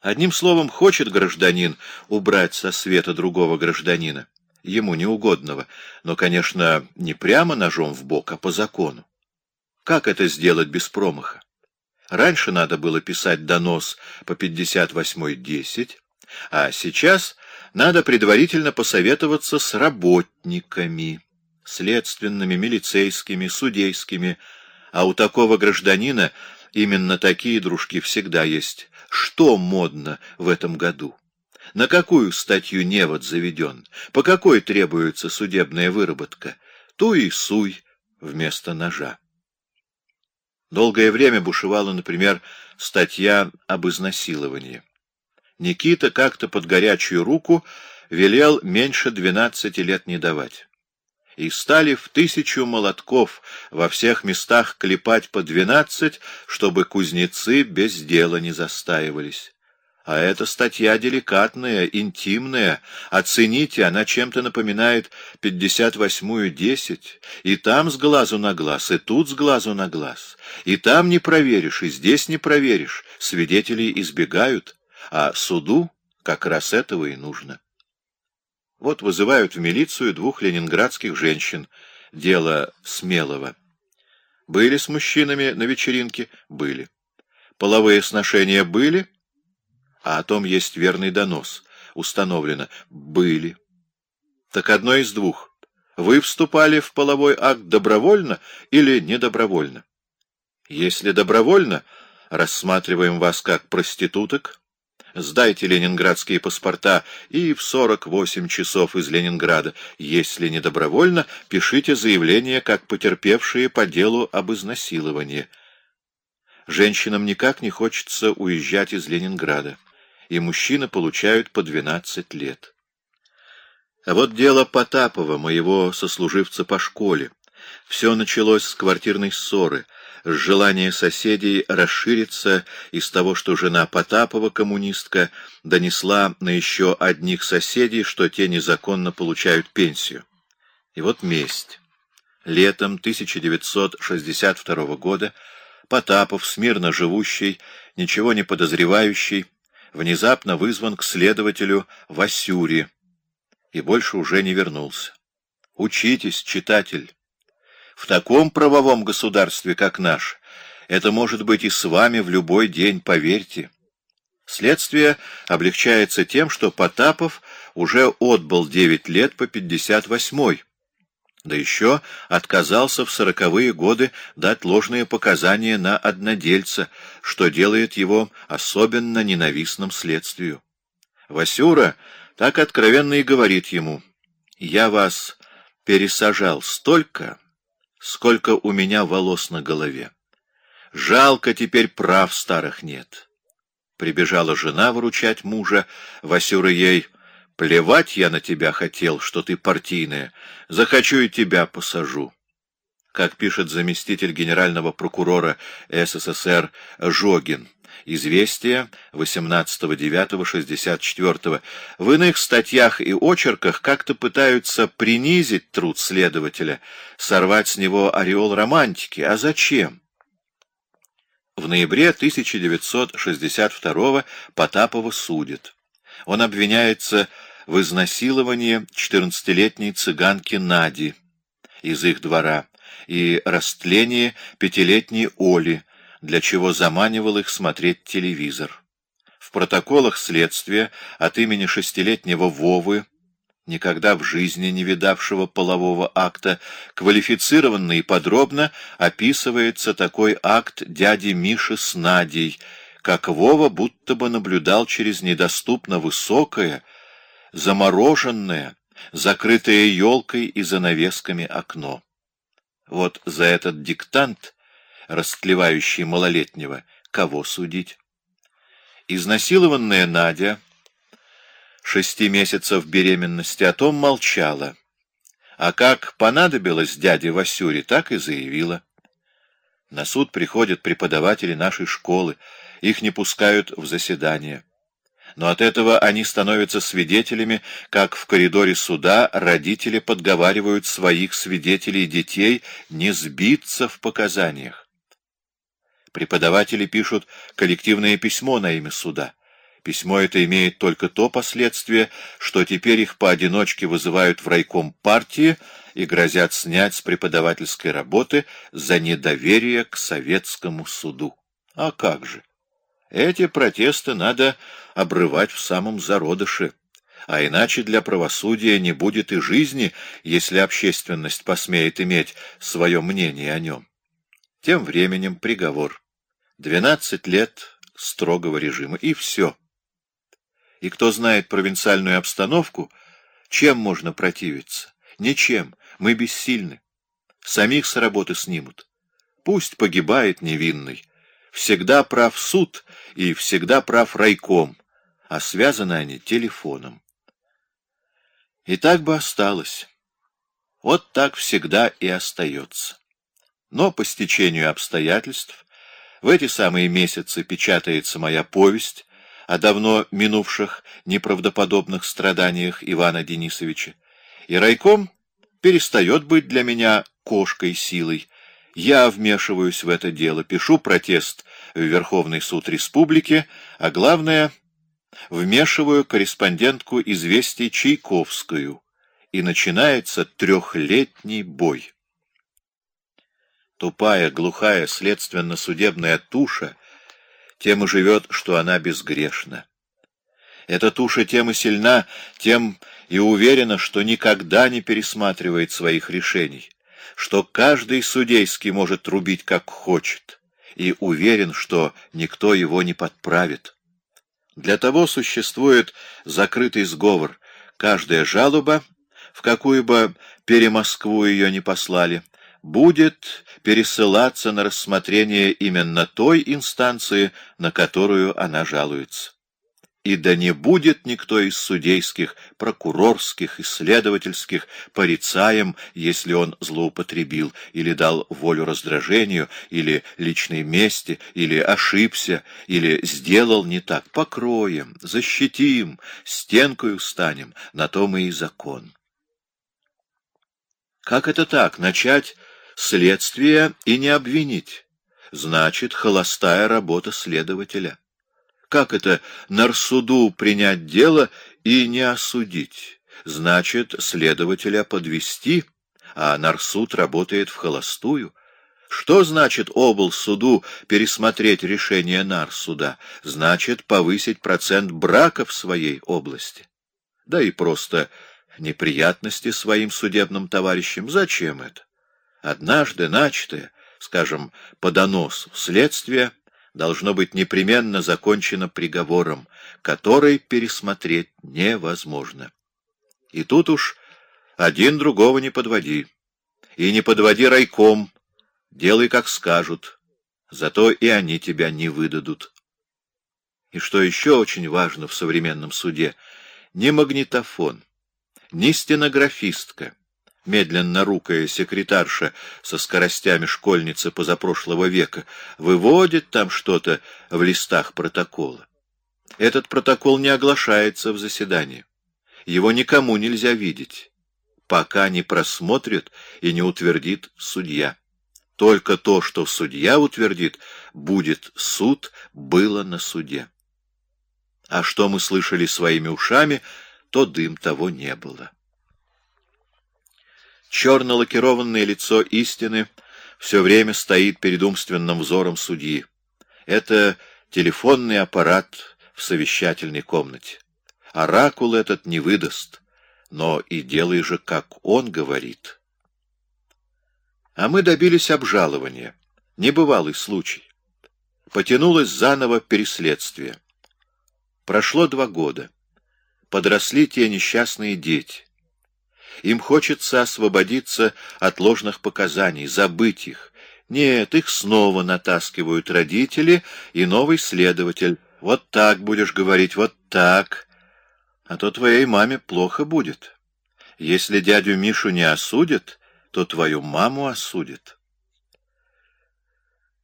Одним словом, хочет гражданин убрать со света другого гражданина, ему неугодного, но, конечно, не прямо ножом в бок, а по закону. Как это сделать без промаха? Раньше надо было писать донос по 58.10, а сейчас надо предварительно посоветоваться с работниками, следственными, милицейскими, судейскими, а у такого гражданина именно такие дружки всегда есть. Что модно в этом году? На какую статью невод заведен? По какой требуется судебная выработка? Ту и суй вместо ножа. Долгое время бушевала, например, статья об изнасиловании. Никита как-то под горячую руку велел меньше двенадцати лет не давать и стали в тысячу молотков во всех местах клепать по двенадцать, чтобы кузнецы без дела не застаивались. А эта статья деликатная, интимная. Оцените, она чем-то напоминает пятьдесят восьмую десять. И там с глазу на глаз, и тут с глазу на глаз. И там не проверишь, и здесь не проверишь. Свидетелей избегают, а суду как раз этого и нужно. Вот вызывают в милицию двух ленинградских женщин. Дело смелого. Были с мужчинами на вечеринке? Были. Половые сношения были? А о том есть верный донос. Установлено. Были. Так одно из двух. Вы вступали в половой акт добровольно или недобровольно? Если добровольно, рассматриваем вас как проституток, Сдайте ленинградские паспорта и в 48 часов из Ленинграда. Если не добровольно, пишите заявление как потерпевшие по делу об изнасиловании. Женщинам никак не хочется уезжать из Ленинграда, и мужчины получают по 12 лет. А вот дело Потапова, моего сослуживца по школе. Все началось с квартирной ссоры — с желания соседей расшириться из того, что жена Потапова, коммунистка, донесла на еще одних соседей, что те незаконно получают пенсию. И вот месть. Летом 1962 года Потапов, смирно живущий, ничего не подозревающий, внезапно вызван к следователю Васюри и больше уже не вернулся. Учитесь, читатель. В таком правовом государстве, как наш, это может быть и с вами в любой день, поверьте. Следствие облегчается тем, что Потапов уже отбыл девять лет по пятьдесят восьмой, да еще отказался в сороковые годы дать ложные показания на однодельца, что делает его особенно ненавистным следствию. Васюра так откровенно и говорит ему, «Я вас пересажал столько...» сколько у меня волос на голове. Жалко, теперь прав старых нет. Прибежала жена выручать мужа, Васюра ей, «Плевать я на тебя хотел, что ты партийная, захочу и тебя посажу». Как пишет заместитель генерального прокурора СССР Жогин, Известия 18.09.64. В иных статьях и очерках как-то пытаются принизить труд следователя, сорвать с него ореол романтики. А зачем? В ноябре 1962 Потапова судят. Он обвиняется в изнасиловании 14-летней цыганки Нади из их двора и растлении пятилетней Оли, для чего заманивал их смотреть телевизор. В протоколах следствия от имени шестилетнего Вовы, никогда в жизни не видавшего полового акта, квалифицированно и подробно описывается такой акт дяди Миши с Надей, как Вова будто бы наблюдал через недоступно высокое, замороженное, закрытое елкой и занавесками окно. Вот за этот диктант растлевающий малолетнего, кого судить? Изнасилованная Надя, шести месяцев беременности, о том молчала. А как понадобилось дяде Васюре, так и заявила. На суд приходят преподаватели нашей школы, их не пускают в заседание. Но от этого они становятся свидетелями, как в коридоре суда родители подговаривают своих свидетелей детей не сбиться в показаниях. Преподаватели пишут коллективное письмо на имя суда. Письмо это имеет только то последствие, что теперь их поодиночке вызывают в райком партии и грозят снять с преподавательской работы за недоверие к советскому суду. А как же? Эти протесты надо обрывать в самом зародыше, а иначе для правосудия не будет и жизни, если общественность посмеет иметь свое мнение о нем. Тем временем приговор. Двенадцать лет строгого режима, и все. И кто знает провинциальную обстановку, чем можно противиться? Ничем, мы бессильны. Самих с работы снимут. Пусть погибает невинный. Всегда прав суд и всегда прав райком, а связаны они телефоном. И так бы осталось. Вот так всегда и остается. Но по стечению обстоятельств в эти самые месяцы печатается моя повесть о давно минувших неправдоподобных страданиях Ивана Денисовича, и райком перестает быть для меня кошкой силой. Я вмешиваюсь в это дело, пишу протест в Верховный суд Республики, а главное, вмешиваю корреспондентку известий Чайковскую, и начинается трехлетний бой. Тупая, глухая, следственно-судебная туша тем и живет, что она безгрешна. Эта туша тем и сильна, тем и уверена, что никогда не пересматривает своих решений, что каждый судейский может рубить как хочет, и уверен, что никто его не подправит. Для того существует закрытый сговор. Каждая жалоба, в какую бы перемоскву ее не послали, будет пересылаться на рассмотрение именно той инстанции, на которую она жалуется. И да не будет никто из судейских, прокурорских, исследовательских порицаем, если он злоупотребил, или дал волю раздражению, или личной мести, или ошибся, или сделал не так. Покроем, защитим, стенкою станем, на то мы и закон. Как это так, начать следствие и не обвинить? Значит, холостая работа следователя. Как это нарсуду принять дело и не осудить? Значит, следователя подвести, а нарсуд работает в холостую. Что значит обл суду пересмотреть решение нарсуда? Значит, повысить процент брака в своей области. Да и просто неприятности своим судебным товарищам. Зачем это? Однажды начатое, скажем, по доносу следствие — должно быть непременно закончено приговором, который пересмотреть невозможно. И тут уж один другого не подводи. И не подводи райком, делай, как скажут, зато и они тебя не выдадут. И что еще очень важно в современном суде, ни магнитофон, ни стенографистка, медленно рукая секретарша со скоростями школьницы позапрошлого века, выводит там что-то в листах протокола. Этот протокол не оглашается в заседании. Его никому нельзя видеть, пока не просмотрит и не утвердит судья. Только то, что судья утвердит, будет суд, было на суде. А что мы слышали своими ушами, то дым того не было. Черно-лакированное лицо истины все время стоит перед умственным взором судьи. Это телефонный аппарат в совещательной комнате. Оракул этот не выдаст, но и делай же, как он говорит. А мы добились обжалования. Небывалый случай. Потянулось заново переследствие. Прошло два года. Подросли те несчастные дети. Им хочется освободиться от ложных показаний, забыть их. Нет, их снова натаскивают родители и новый следователь. Вот так будешь говорить, вот так. А то твоей маме плохо будет. Если дядю Мишу не осудят, то твою маму осудят.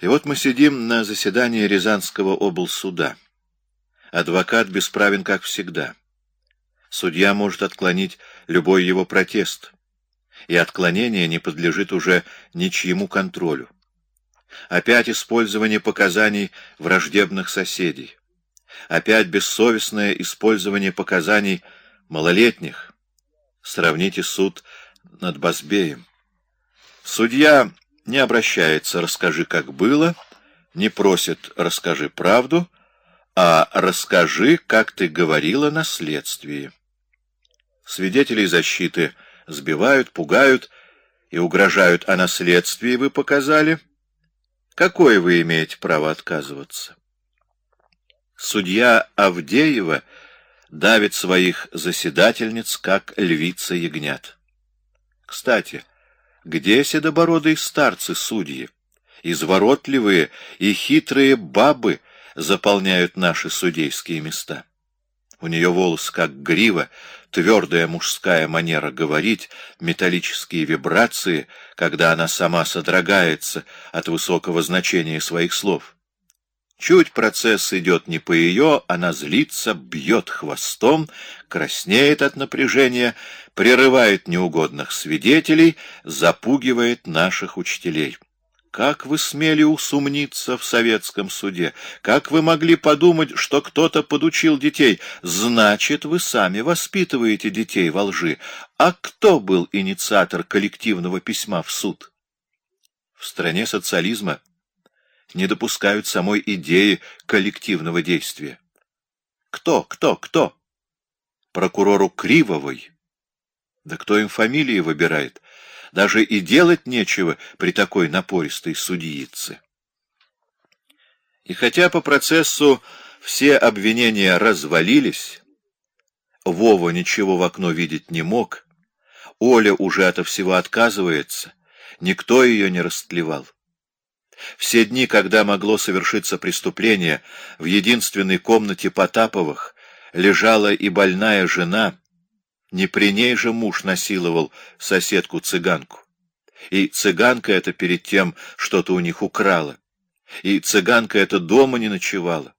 И вот мы сидим на заседании Рязанского облсуда. Адвокат бесправен, как всегда. Судья может отклонить любой его протест, и отклонение не подлежит уже ничьему контролю. Опять использование показаний враждебных соседей. Опять бессовестное использование показаний малолетних. Сравните суд над Базбеем. Судья не обращается «расскажи, как было», не просит «расскажи правду», а «расскажи, как ты говорила на следствии». Свидетелей защиты сбивают, пугают и угрожают, а на следствии вы показали. Какое вы имеете право отказываться? Судья Авдеева давит своих заседательниц, как львица ягнят. Кстати, где седобородые старцы-судьи? Изворотливые и хитрые бабы заполняют наши судейские места. У нее волос как грива, твердая мужская манера говорить, металлические вибрации, когда она сама содрогается от высокого значения своих слов. Чуть процесс идет не по ее, она злится, бьет хвостом, краснеет от напряжения, прерывает неугодных свидетелей, запугивает наших учителей. Как вы смели усомниться в советском суде? Как вы могли подумать, что кто-то подучил детей? Значит, вы сами воспитываете детей во лжи. А кто был инициатор коллективного письма в суд? В стране социализма не допускают самой идеи коллективного действия. Кто, кто, кто? Прокурору Кривовой? Да кто им фамилии выбирает? Даже и делать нечего при такой напористой судьице. И хотя по процессу все обвинения развалились, Вова ничего в окно видеть не мог, Оля уже ото всего отказывается, никто ее не растлевал. Все дни, когда могло совершиться преступление, в единственной комнате Потаповых лежала и больная жена, не при ней же муж насиловал соседку-цыганку. И цыганка эта перед тем что-то у них украла. И цыганка эта дома не ночевала.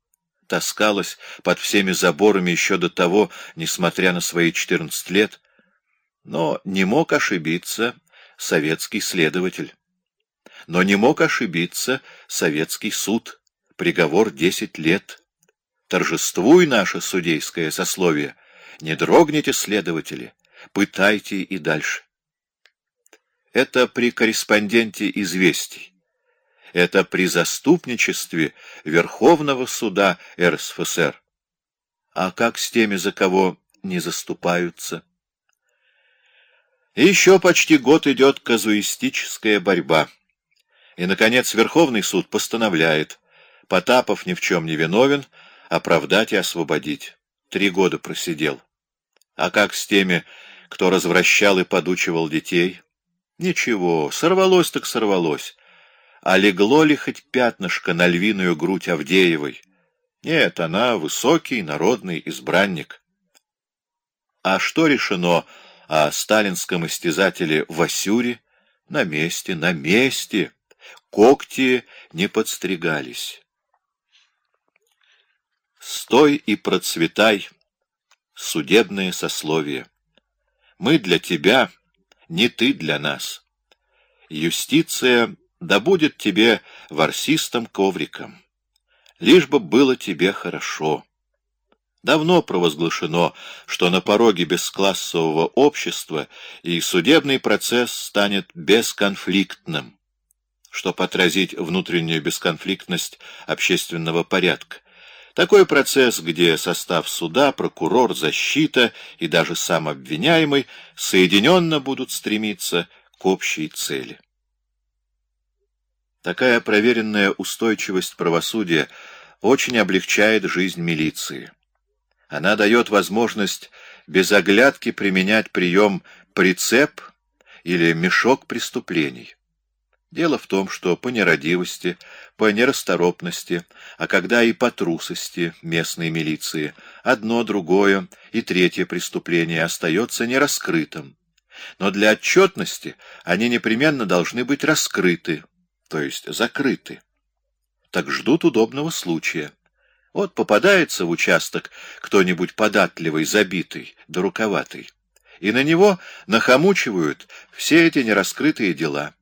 Таскалась под всеми заборами еще до того, несмотря на свои четырнадцать лет. Но не мог ошибиться советский следователь. Но не мог ошибиться советский суд. Приговор десять лет. Торжествуй наше судейское сословие — не дрогните, следователи, пытайте и дальше. Это при корреспонденте известий. Это при заступничестве Верховного суда РСФСР. А как с теми, за кого не заступаются? И еще почти год идет казуистическая борьба. И, наконец, Верховный суд постановляет, Потапов ни в чем не виновен, оправдать и освободить. Три года просидел. А как с теми, кто развращал и подучивал детей? Ничего, сорвалось так сорвалось. А легло ли хоть пятнышко на львиную грудь Авдеевой? Нет, она высокий народный избранник. А что решено о сталинском истязателе Васюре? На месте, на месте. Когти не подстригались. Стой и процветай, судебное сословие. Мы для тебя, не ты для нас. Юстиция да будет тебе ворсистым ковриком. Лишь бы было тебе хорошо. Давно провозглашено, что на пороге бесклассового общества и судебный процесс станет бесконфликтным, чтобы отразить внутреннюю бесконфликтность общественного порядка, такой процесс, где состав суда, прокурор, защита и даже сам обвиняемый соединенно будут стремиться к общей цели. Такая проверенная устойчивость правосудия очень облегчает жизнь милиции. Она дает возможность без оглядки применять прием «прицеп» или «мешок преступлений». Дело в том, что по нерадивости, по нерасторопности, а когда и по трусости местной милиции, одно, другое и третье преступление остается нераскрытым. Но для отчетности они непременно должны быть раскрыты, то есть закрыты. Так ждут удобного случая. Вот попадается в участок кто-нибудь податливый, забитый, доруковатый, и на него нахомучивают все эти нераскрытые дела.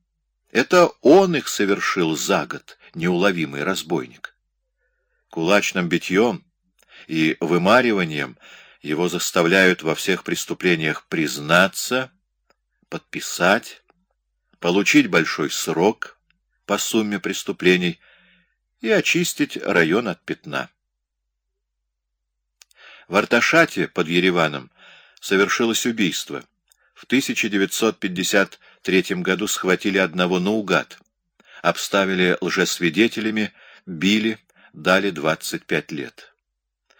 Это он их совершил за год, неуловимый разбойник. Кулачным битьем, и вымариванием его заставляют во всех преступлениях признаться, подписать, получить большой срок по сумме преступлений и очистить район от пятна. В Арташате под Ереваном совершилось убийство. В 1953 году схватили одного наугад, обставили лжесвидетелями, били, дали 25 лет.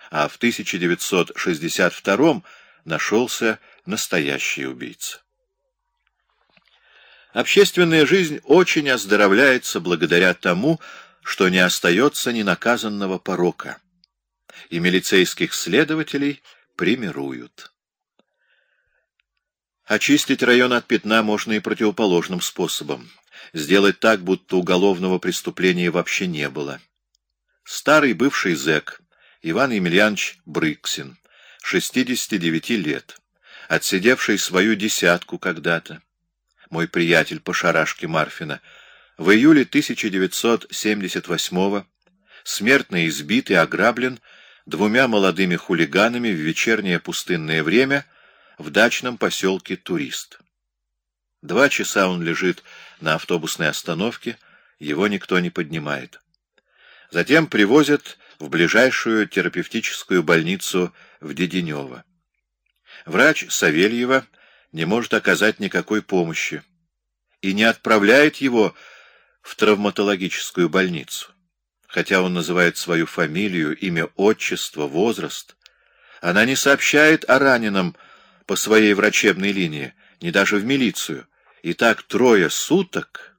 А в 1962 нашелся настоящий убийца. Общественная жизнь очень оздоровляется благодаря тому, что не остается ненаказанного порока, и милицейских следователей примируют. Очистить район от пятна можно и противоположным способом. Сделать так, будто уголовного преступления вообще не было. Старый бывший зэк Иван Емельянович Брыксин, 69 лет, отсидевший свою десятку когда-то, мой приятель по шарашке Марфина, в июле 1978-го смертно избит и ограблен двумя молодыми хулиганами в вечернее пустынное время в дачном поселке Турист. Два часа он лежит на автобусной остановке, его никто не поднимает. Затем привозят в ближайшую терапевтическую больницу в Деденево. Врач Савельева не может оказать никакой помощи и не отправляет его в травматологическую больницу. Хотя он называет свою фамилию, имя, отчество, возраст, она не сообщает о раненом по своей врачебной линии, не даже в милицию. И так трое суток,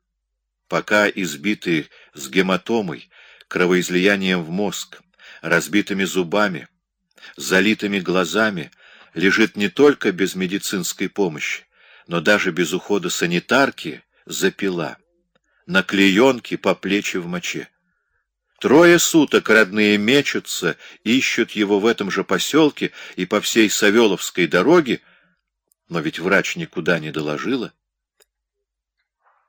пока избитый с гематомой, кровоизлиянием в мозг, разбитыми зубами, залитыми глазами, лежит не только без медицинской помощи, но даже без ухода санитарки запила, на клеенке по плечи в моче. Трое суток родные мечутся, ищут его в этом же поселке и по всей Савеловской дороге, но ведь врач никуда не доложила.